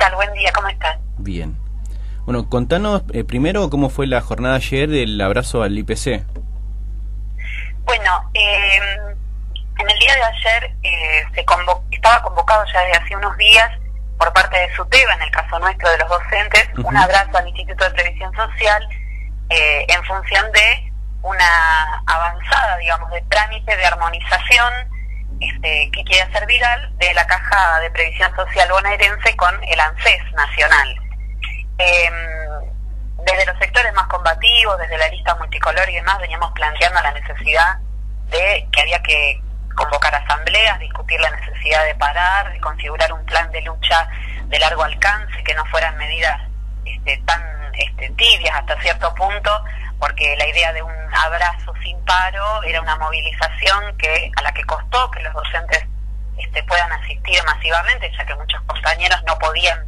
tal? Buen día, ¿cómo estás? Bien. Bueno, contanos eh, primero cómo fue la jornada ayer del abrazo al IPC. Bueno, em, en el día de ayer eh, se estaba convocado ya desde hace unos días por parte de SUTEBA, en el caso nuestro de los docentes, un abrazo al Instituto de Previsión Social eh, en función de una avanzada, digamos, de trámite de armonización este, que quiere hacer viral de la Caja de Previsión Social bonaerense con el ANSES nacional. Em, desde los sectores más combativos, desde la lista multicolor y demás, veníamos planteando la necesidad de que había que convocar asambleas, discutir la necesidad de parar, de configurar un plan de lucha de largo alcance, que no fueran medidas este, tan este, tibias hasta cierto punto, porque la idea de un abrazo sin paro era una movilización que a la que costó que los docentes este, puedan asistir masivamente, ya que muchos compañeros no podían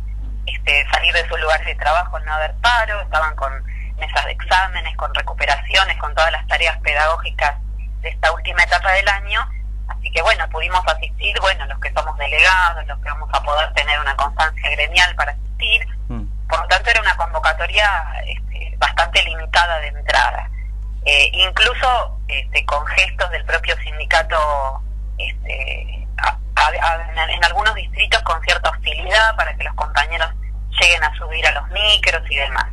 este, salir de sus lugares de trabajo al no haber paro, estaban con mesas de exámenes, con recuperaciones, con todas las tareas pedagógicas de esta última etapa del año. Así que bueno, pudimos asistir, bueno, los que somos delegados, los que vamos a poder tener una constancia gremial para asistir. Mm. Por lo tanto, era una convocatoria bastante limitada de entrada. Eh, incluso este, con gestos del propio sindicato este, en algunos distritos con cierta hostilidad para que los compañeros lleguen a subir a los micros y demás.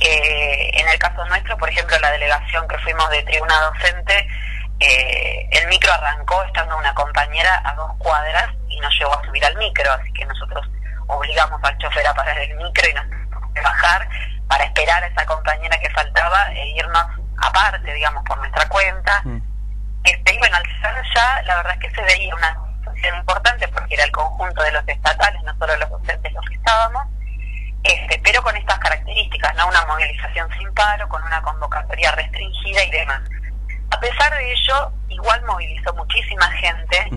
Eh, en el caso nuestro, por ejemplo, la delegación que fuimos de tribuna docente, eh, el micro arrancó estando una compañera a dos cuadras y no llegó a subir al micro, así que nosotros obligamos al chofer a parar el micro y nos bajar para esperar a esa compañera que faltaba e irnos aparte, digamos, por nuestra cuenta. Mm. Este, y bueno, al ser ya, la verdad es que se veía una importante porque era el conjunto de los estatales, no solo los docentes los que estábamos, este, pero con estas características, ¿no? Una movilización sin paro, con una convocatoria restringida y demás. A pesar de ello, igual movilizó muchísima gente.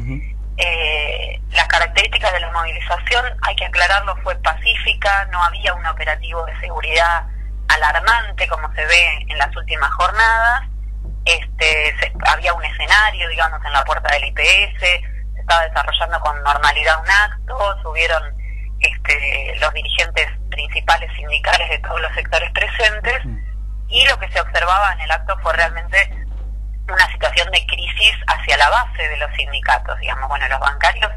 Eh, las características de la movilización, hay que aclararlo, fue pacífica, no había un operativo de seguridad alarmante como se ve en las últimas jornadas. Este, había un escenario, digamos, en la puerta del IPS, estaba desarrollando con normalidad un acto, subieron este, los dirigentes principales sindicales de todos los sectores presentes mm. y lo que se observaba en el acto fue realmente una situación de crisis hacia la base de los sindicatos, digamos, bueno, los bancarios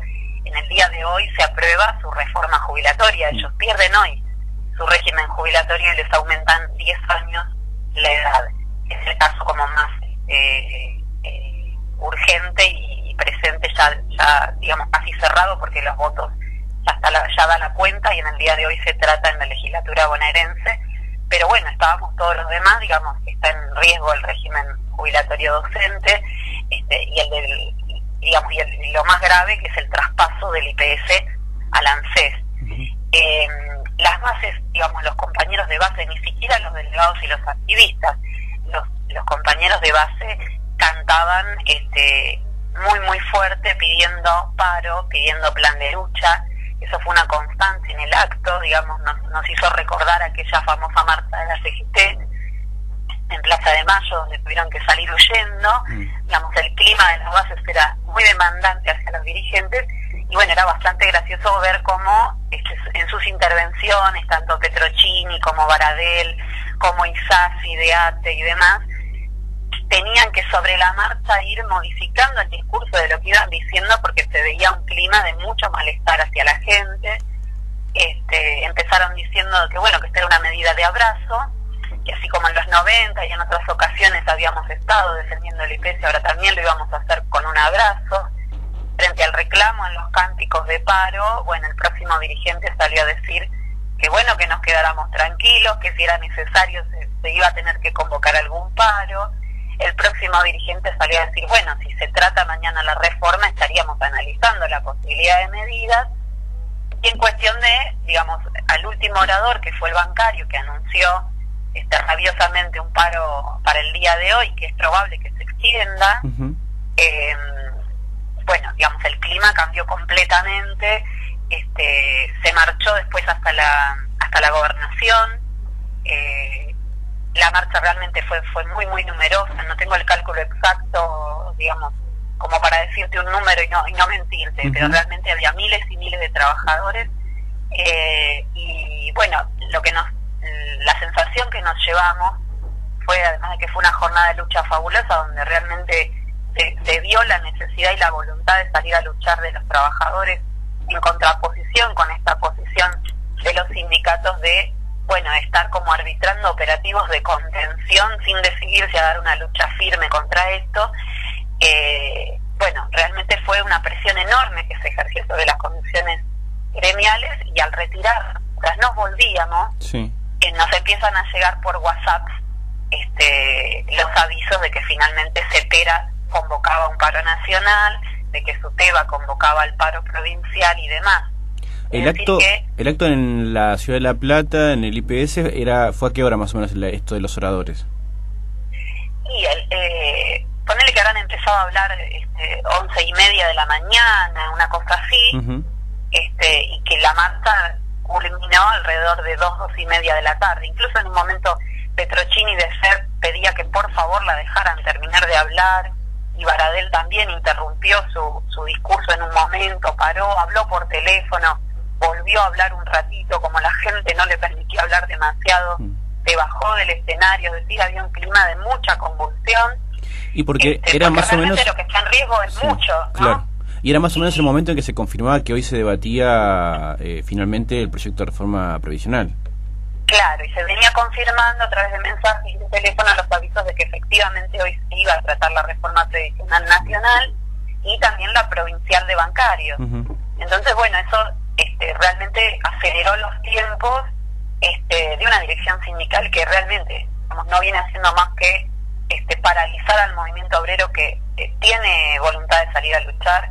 en el día de hoy se aprueba su reforma jubilatoria, ellos pierden hoy su régimen jubilatorio y les aumentan 10 años la edad. Es el caso como más eh, eh, urgente y presente ya, ya digamos, casi cerrado porque los votos ya, está ya da la cuenta y en el día de hoy se trata en la legislatura bonaerense. Pero bueno, estábamos todos los demás, digamos, está en riesgo el régimen jubilatorio docente este, y el del, digamos, y, lo más grave que es el traspaso del IPS al ANSES. Em, las bases, digamos, los compañeros de base, ni siquiera los delegados y los activistas, los, los compañeros de base cantaban este, muy, muy fuerte pidiendo paro, pidiendo plan de lucha. Eso fue una constante en el acto, digamos, nos, hizo recordar aquella famosa marcha de la CGT en Plaza de Mayo, donde tuvieron que salir huyendo. Mm. Digamos, el clima de las bases era muy demandante hacia los dirigentes y bueno, era bastante gracioso ver cómo este, en sus intervenciones, tanto Petrocini como Baradel, como Isasi, Deate y demás, tenían que sobre la marcha ir modificando el discurso de lo que iban diciendo porque se veía un clima de mucho malestar hacia la gente. Este, empezaron diciendo que bueno, que esta era una medida de abrazo, así como en los 90 y en otras ocasiones habíamos estado defendiendo el IPS, ahora también lo íbamos a hacer con un abrazo. Frente al reclamo en los cánticos de paro, bueno, el próximo dirigente salió a decir que bueno, que nos quedáramos tranquilos, que si era necesario se iba a tener que convocar algún paro el próximo dirigente salió a decir, bueno, si se trata mañana la reforma, estaríamos analizando la posibilidad de medidas. Y en cuestión de, digamos, al último orador, que fue el bancario, que anunció este, rabiosamente un paro para el día de hoy, que es probable que se extienda, em, bueno, digamos, el clima cambió completamente, este, se marchó después hasta la, hasta la gobernación, eh, la marcha realmente fue fue muy muy numerosa. No tengo el cálculo exacto digamos como para decirte un número y no y no mentirte pero realmente había miles y miles de trabajadores. Eh, que nos llevamos fue, además de que fue una jornada de lucha fabulosa, donde realmente se, vio la necesidad y la voluntad de salir a luchar de los trabajadores en contraposición con esta posición de los sindicatos de, bueno, estar como arbitrando operativos de contención sin decidirse a dar una lucha firme contra esto. Eh, bueno, realmente fue una presión enorme que se ejerció sobre las condiciones gremiales y al retirar, tras nos volvíamos, eh, nos empiezan a llegar por WhatsApp este, los avisos de que finalmente CETERA convocaba un paro nacional, de que SUTEBA convocaba el paro provincial y demás. El acto, el acto en la ciudad de La Plata, en el IPS, era fue a qué hora más o menos esto de los oradores. Y el, eh, ponele que habrán empezado a hablar este, once y media de la mañana, una cosa así, este, y que la marcha culminó alrededor de dos, dos y media de la tarde. Incluso en un momento Petrocini de ser pedía que por favor la dejaran terminar de hablar y Baradel también interrumpió su, su discurso en un momento, paró, habló por teléfono, volvió a hablar un ratito, como la gente no le permitió hablar demasiado, mm. se bajó del escenario, es decir, había un clima de mucha convulsión. Y porque este, era más o menos... Lo que está en riesgo es mucho, Claro. Y era más o menos el momento en que se confirmaba que hoy se debatía eh, finalmente el proyecto de reforma previsional. Claro, y se venía confirmando a través de mensajes y de teléfono los avisos de que efectivamente hoy se iba a tratar la reforma previsional nacional y también la provincial de bancarios. Entonces, bueno, eso este, realmente aceleró los tiempos este, de una dirección sindical que realmente no viene haciendo más que este, paralizar al movimiento obrero que tiene voluntad de salir a luchar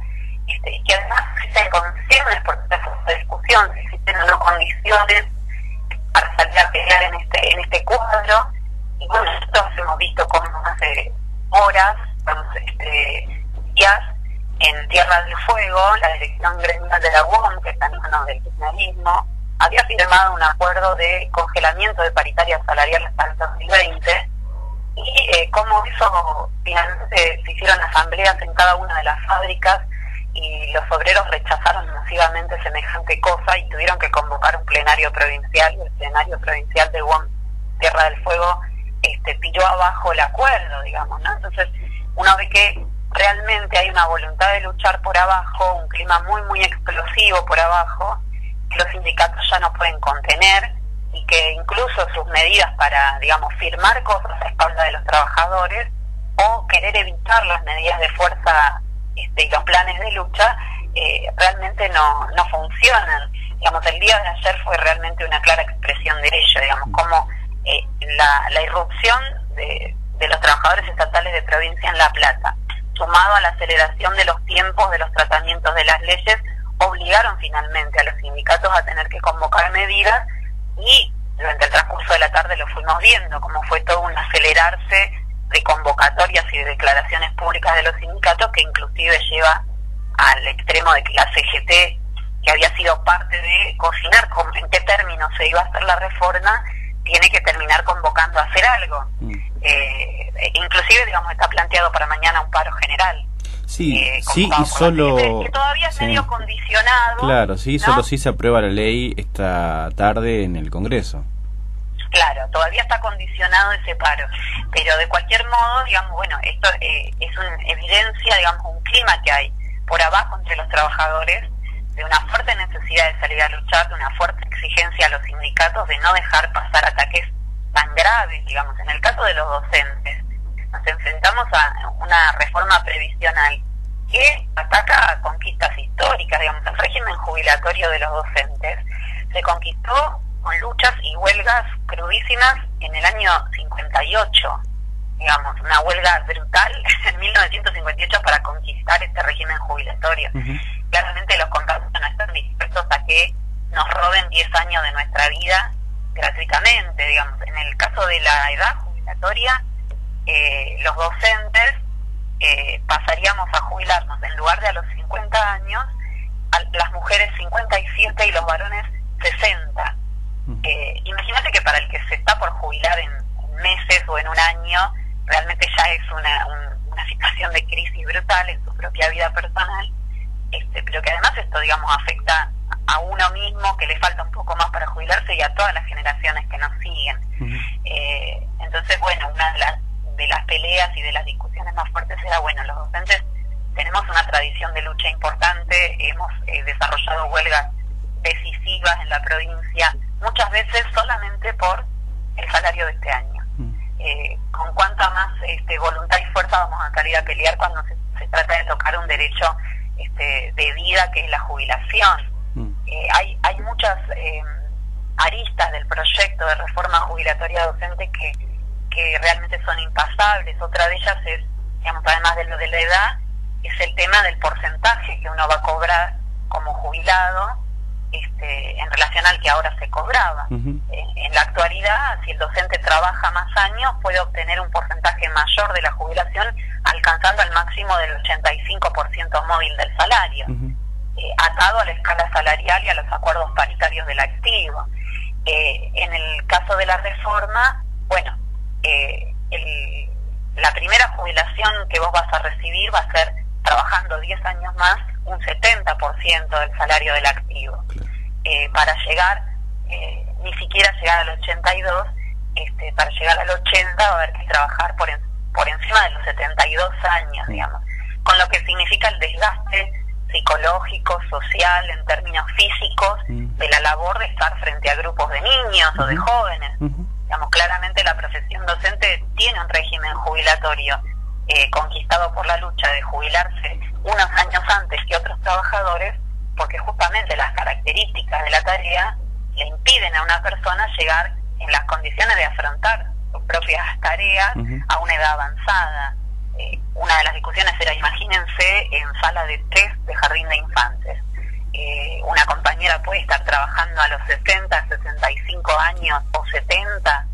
este, y que además existen condiciones, porque esta discusión, si existen o no condiciones para salir a pelear en este, en este cuadro. Y bueno, nosotros hemos visto cómo hace horas, este, días, en Tierra del Fuego, la dirección gremial de la UOM, que está en manos del kirchnerismo, había firmado un acuerdo de congelamiento de paritarias salariales hasta el 2020 y eh, cómo eso finalmente se hicieron asambleas en cada una de las fábricas y los obreros rechazaron masivamente semejante cosa y tuvieron que convocar un plenario provincial y el plenario provincial de UOM Tierra del Fuego este, pilló abajo el acuerdo, digamos, ¿no? Entonces uno ve que realmente hay una voluntad de luchar por abajo, un clima muy, muy explosivo por abajo, que los sindicatos ya no pueden contener y que incluso sus medidas para, digamos, firmar cosas a espalda de los trabajadores o querer evitar las medidas de fuerza este, y los planes de lucha eh, realmente no, no funcionan. Digamos, el día de ayer fue realmente una clara expresión de ello, digamos, como eh, la, la irrupción de, de los trabajadores estatales de provincia en La Plata, sumado a la aceleración de los tiempos de los tratamientos de las leyes, obligaron finalmente a los sindicatos a tener que convocar medidas y durante el transcurso de la tarde lo fuimos viendo, como fue todo un acelerarse de convocatorias y de declaraciones públicas de los sindicatos que inclusive lleva al extremo de que la CGT, que había sido parte de cocinar con, en qué términos se iba a hacer la reforma, tiene que terminar convocando a hacer algo. Mm. Eh, inclusive, digamos, está planteado para mañana un paro general. Sí, eh, sí, y solo... Que todavía es medio condicionado. Claro, sí, solo si se aprueba la ley esta tarde en el Congreso. Claro, todavía está condicionado ese paro, pero de cualquier modo, digamos, bueno, esto eh, es una evidencia, digamos, un clima que hay por abajo entre los trabajadores de una fuerte necesidad de salir a luchar, de una fuerte exigencia a los sindicatos de no dejar pasar ataques tan graves, digamos, en el caso de los docentes, nos enfrentamos a una reforma previsional que ataca conquistas históricas, digamos, el régimen jubilatorio de los docentes se conquistó con luchas y huelgas crudísimas en el año 58, digamos, una huelga brutal en 1958 para conquistar este régimen jubilatorio. Claramente los contratos no están dispuestos a que nos roben 10 años de nuestra vida gratuitamente, digamos. En el caso de la edad jubilatoria, eh, los docentes eh, pasaríamos a jubilarnos en lugar de a los 50 años, a las mujeres 57 y los varones 60. Eh, imagínate que para el que se está por jubilar en, meses o en un año, realmente ya es una, una situación de crisis brutal en su propia vida personal, este, pero que además esto, digamos, afecta a uno mismo, que le falta un poco más para jubilarse, y a todas las generaciones que nos siguen. Eh, Entonces, bueno, una de las, de las peleas y de las discusiones más fuertes era, bueno, los docentes tenemos una tradición de lucha importante, hemos eh, desarrollado huelgas decisivas en la provincia, muchas veces solamente por el salario de este año. Mm. Eh, con cuánta más este, voluntad y fuerza vamos a salir a pelear cuando se, trata de tocar un derecho este, de vida que es la jubilación. Mm. Eh, hay, hay muchas eh, aristas del proyecto de reforma jubilatoria docente que, que realmente son impasables. Otra de ellas es, digamos, además de lo de la edad, es el tema del porcentaje que uno va a cobrar como jubilado este, en relación al que ahora se cobraba. en, la actualidad, si el docente trabaja más años, puede obtener un porcentaje mayor de la jubilación, alcanzando el máximo del 85% móvil del salario, eh, atado a la escala salarial y a los acuerdos paritarios del activo. Eh, en el caso de la reforma, bueno, eh, la primera jubilación que vos vas a recibir va a ser trabajando 10 años más un 70% del salario del activo. Eh, para llegar, eh, ni siquiera llegar al 82, este, para llegar al 80 va a haber que trabajar por, por encima de los 72 años, digamos, con lo que significa el desgaste psicológico, social, en términos físicos, de la labor de estar frente a grupos de niños o de jóvenes. Digamos, claramente la profesión docente tiene un régimen jubilatorio eh, conquistado por la lucha de jubilarse unos años antes que otros trabajadores, porque justamente las características de la tarea le impiden a una persona llegar en las condiciones de afrontar sus propias tareas a una edad avanzada. Eh, una de las discusiones era, imagínense, en sala de test de jardín de infantes. Eh, una compañera puede estar trabajando a los 60, 65 años o 70,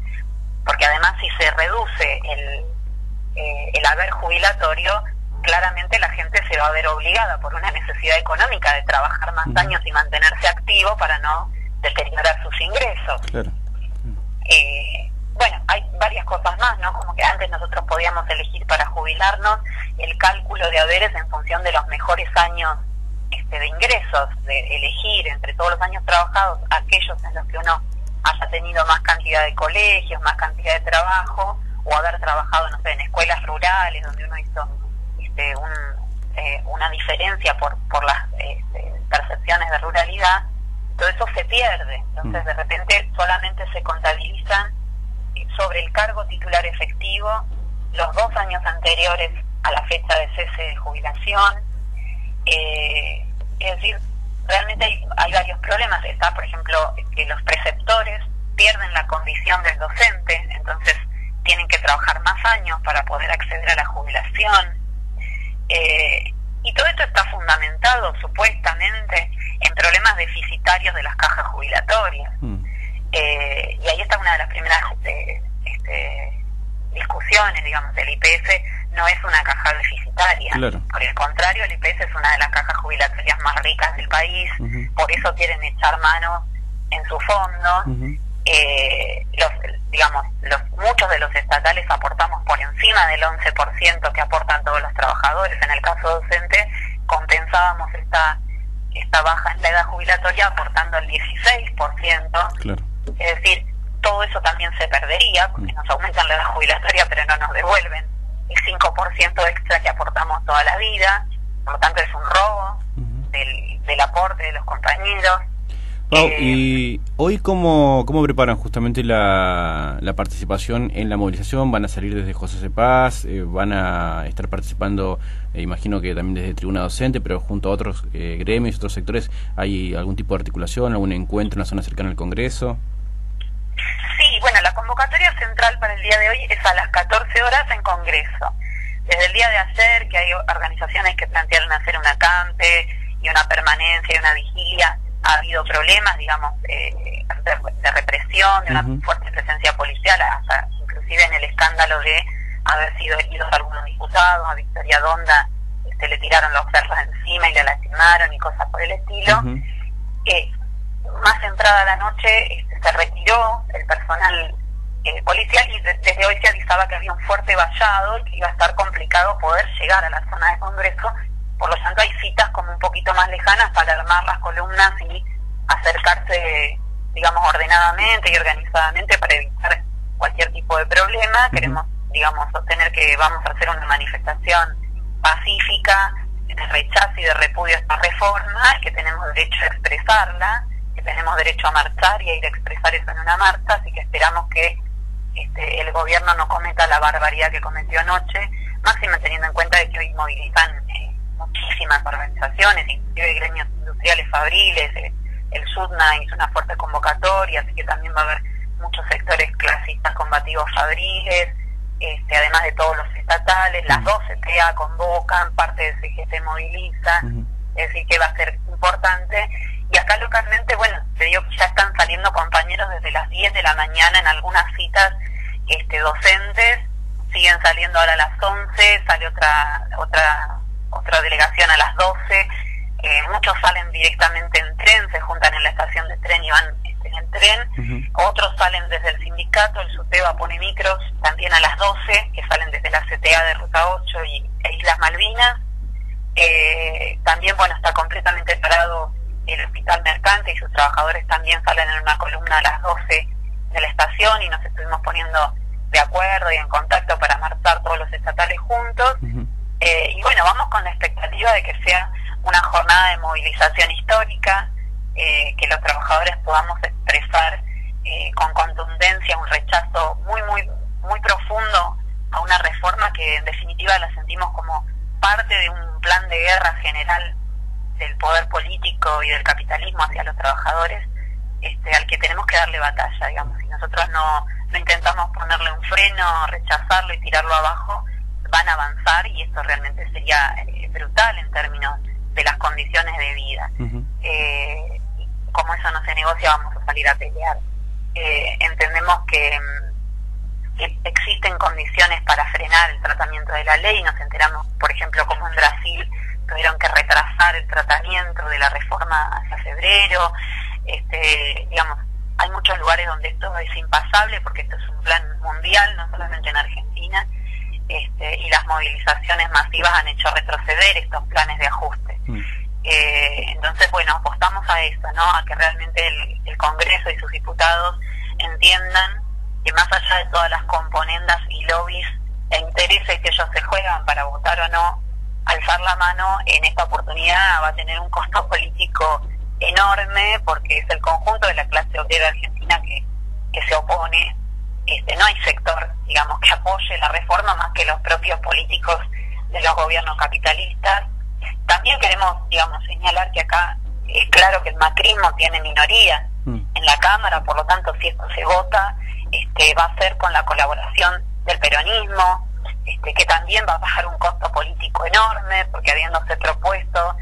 porque además si se reduce el, eh, el haber jubilatorio, claramente la gente se va a ver obligada por una necesidad económica de trabajar más años y mantenerse activo para no deteriorar sus ingresos. Eh, bueno, hay varias cosas más, ¿no? Como que antes nosotros podíamos elegir para jubilarnos el cálculo de haberes en función de los mejores años este, de ingresos, de elegir entre todos los años trabajados aquellos en los que uno haya tenido más cantidad de colegios, más cantidad de trabajo, o haber trabajado, no sé, en escuelas rurales donde uno hizo este, eh, una diferencia por, por las este, percepciones de ruralidad, todo eso se pierde. Entonces, mm. de repente, solamente se contabilizan sobre el cargo titular efectivo los dos años anteriores a la fecha de cese de jubilación. Eh, es decir, realmente hay, hay varios problemas. Está, por ejemplo, que los preceptores pierden la condición del docente, entonces tienen que trabajar más años para poder acceder a la jubilación. Eh, y todo esto está fundamentado supuestamente en problemas deficitarios de las cajas jubilatorias. Mm. Eh, y ahí está una de las primeras eh, este, discusiones, digamos, el IPS no es una caja deficitaria. Por el contrario, el IPS es una de las cajas jubilatorias más ricas del país, por eso quieren echar mano en su fondo. los, digamos, los, muchos de los estatales aportamos por encima del 11% que aportan todos los trabajadores. En el caso docente, compensábamos esta, esta baja en la edad jubilatoria aportando el 16%. Es decir, todo eso también se perdería porque mm. nos aumentan la edad jubilatoria pero no nos devuelven el 5% extra que aportamos toda la vida. Por lo tanto, es un robo del, del aporte de los compañeros Pau, eh, ¿y hoy cómo, cómo preparan justamente la, la, participación en la movilización? ¿Van a salir desde José Cepaz? Eh, ¿Van a estar participando, eh, imagino que también desde Tribuna Docente, pero junto a otros gremios, otros sectores? ¿Hay algún tipo de articulación, algún encuentro en la zona cercana al Congreso? Sí, bueno, la convocatoria central para el día de hoy es a las 14 horas en Congreso. Desde el día de ayer, que hay organizaciones que plantearon hacer una campe y una permanencia y una vigilia ha habido problemas, digamos, eh, de, represión, de una fuerte presencia policial, hasta inclusive en el escándalo de haber sido heridos algunos diputados, a Victoria Donda este, le tiraron los perros encima y le lastimaron y cosas por el estilo. Eh, más entrada la noche este, se retiró el personal eh, policial y desde hoy se avisaba que había un fuerte vallado y que iba a estar complicado poder llegar a la zona de Congreso por lo tanto hay citas como un poquito más lejanas para armar las columnas y acercarse, digamos, ordenadamente y organizadamente para evitar cualquier tipo de problema, queremos, digamos, sostener que vamos a hacer una manifestación pacífica de rechazo y de repudio a esta reforma, que tenemos derecho a expresarla, que tenemos derecho a marchar y a ir a expresar eso en una marcha, así que esperamos que este, el gobierno no cometa la barbaridad que cometió anoche, máximo teniendo en cuenta de que hoy movilizan eh, muchísimas organizaciones, inclusive gremios industriales fabriles, eh, el SUDNA hizo una fuerte convocatoria, así que también va a haber muchos sectores clasistas combativos fabriles, este, además de todos los estatales, las dos CTA convocan, parte de CGT moviliza, es decir, que va a ser importante. Y acá localmente, bueno, te digo que ya están saliendo compañeros desde las 10 de la mañana en algunas citas este, docentes, siguen saliendo ahora a las 11, sale otra otra otra delegación a las 12, eh, muchos salen directamente en tren, se juntan en la estación de tren y van este, en tren, otros salen desde el sindicato, el SUTEBA pone micros también a las 12, que salen desde la CTA de Ruta 8 y e Islas Malvinas, eh, también bueno está completamente parado el hospital mercante y sus trabajadores también salen en una columna a las 12 de la estación y nos estuvimos poniendo de acuerdo y en contacto para marchar todos los estatales juntos. Eh, y bueno, vamos con la expectativa de que sea una jornada de movilización histórica, eh, que los trabajadores podamos expresar eh, con contundencia un rechazo muy, muy, muy profundo a una reforma que en definitiva la sentimos como parte de un plan de guerra general del poder político y del capitalismo hacia los trabajadores, este, al que tenemos que darle batalla, digamos. Si nosotros no, no intentamos ponerle un freno, rechazarlo y tirarlo abajo, van a avanzar y esto realmente sería eh, brutal en términos de las condiciones de vida. eh, como eso no se negocia, vamos a salir a pelear. Eh, entendemos que, mm, que, existen condiciones para frenar el tratamiento de la ley. Nos enteramos, por ejemplo, como en Brasil tuvieron que retrasar el tratamiento de la reforma hacia febrero. Este, digamos, hay muchos lugares donde esto es impasable porque esto es un plan mundial, no solamente en Argentina, este, y las movilizaciones masivas han hecho retroceder estos planes de ajuste. Mm. Eh, entonces, bueno, apostamos a eso, ¿no? A que realmente el, el, Congreso y sus diputados entiendan que más allá de todas las componendas y lobbies e intereses que ellos se juegan para votar o no, alzar la mano en esta oportunidad va a tener un costo político enorme porque es el conjunto de la clase obrera argentina que, que se opone. Este, no hay sector, digamos, que apoye la reforma más que los propios políticos de los gobiernos capitalistas. También queremos, digamos, señalar que acá es claro que el macrismo tiene minoría mm. en la Cámara, por lo tanto, si esto se vota, este, va a ser con la colaboración del peronismo, este, que también va a bajar un costo político enorme, porque habiéndose propuesto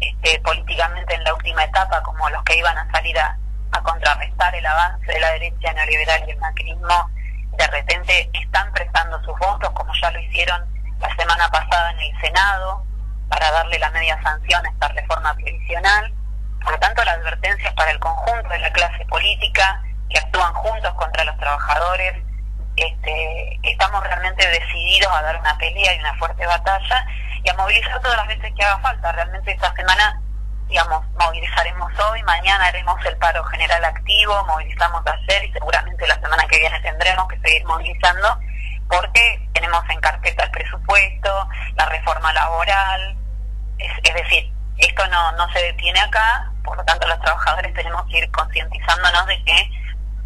este, políticamente en la última etapa como los que iban a salir a, contrarrestar el avance de la derecha neoliberal y el macrismo, de repente están prestando sus votos, como ya lo hicieron la semana pasada en el Senado, para darle la media sanción a esta reforma previsional. Por lo tanto, la advertencia es para el conjunto de la clase política que actúan juntos contra los trabajadores. Este, estamos realmente decididos a dar una pelea y una fuerte batalla y a movilizar todas las veces que haga falta. Realmente esta semana, digamos, movilizaremos hoy, mañana haremos el paro general activo, movilizamos ayer y seguramente la semana que viene tendremos que seguir movilizando porque tenemos en carpeta el presupuesto, la reforma laboral, es, decir, esto no, no se detiene acá, por lo tanto los trabajadores tenemos que ir concientizándonos de que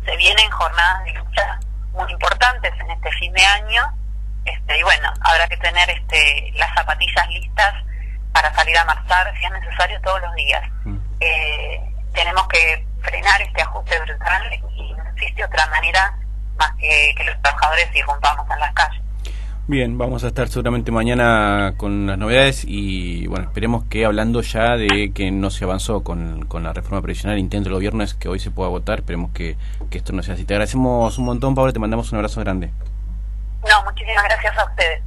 se vienen jornadas de lucha muy importantes en este fin de año. Este, y bueno, habrá que tener este, las zapatillas listas para salir a marchar si es necesario todos los días. Mm. Eh, tenemos que frenar este ajuste brutal y no existe otra manera más que que los trabajadores irrumpamos en las calles. Bien, vamos a estar seguramente mañana con las novedades y bueno, esperemos que hablando ya de que no se avanzó con, con la reforma previsional, el intento del gobierno es que hoy se pueda votar, esperemos que, que esto no sea así. Te agradecemos un montón, Pablo, te mandamos un abrazo grande. No, muchísimas gracias a ustedes.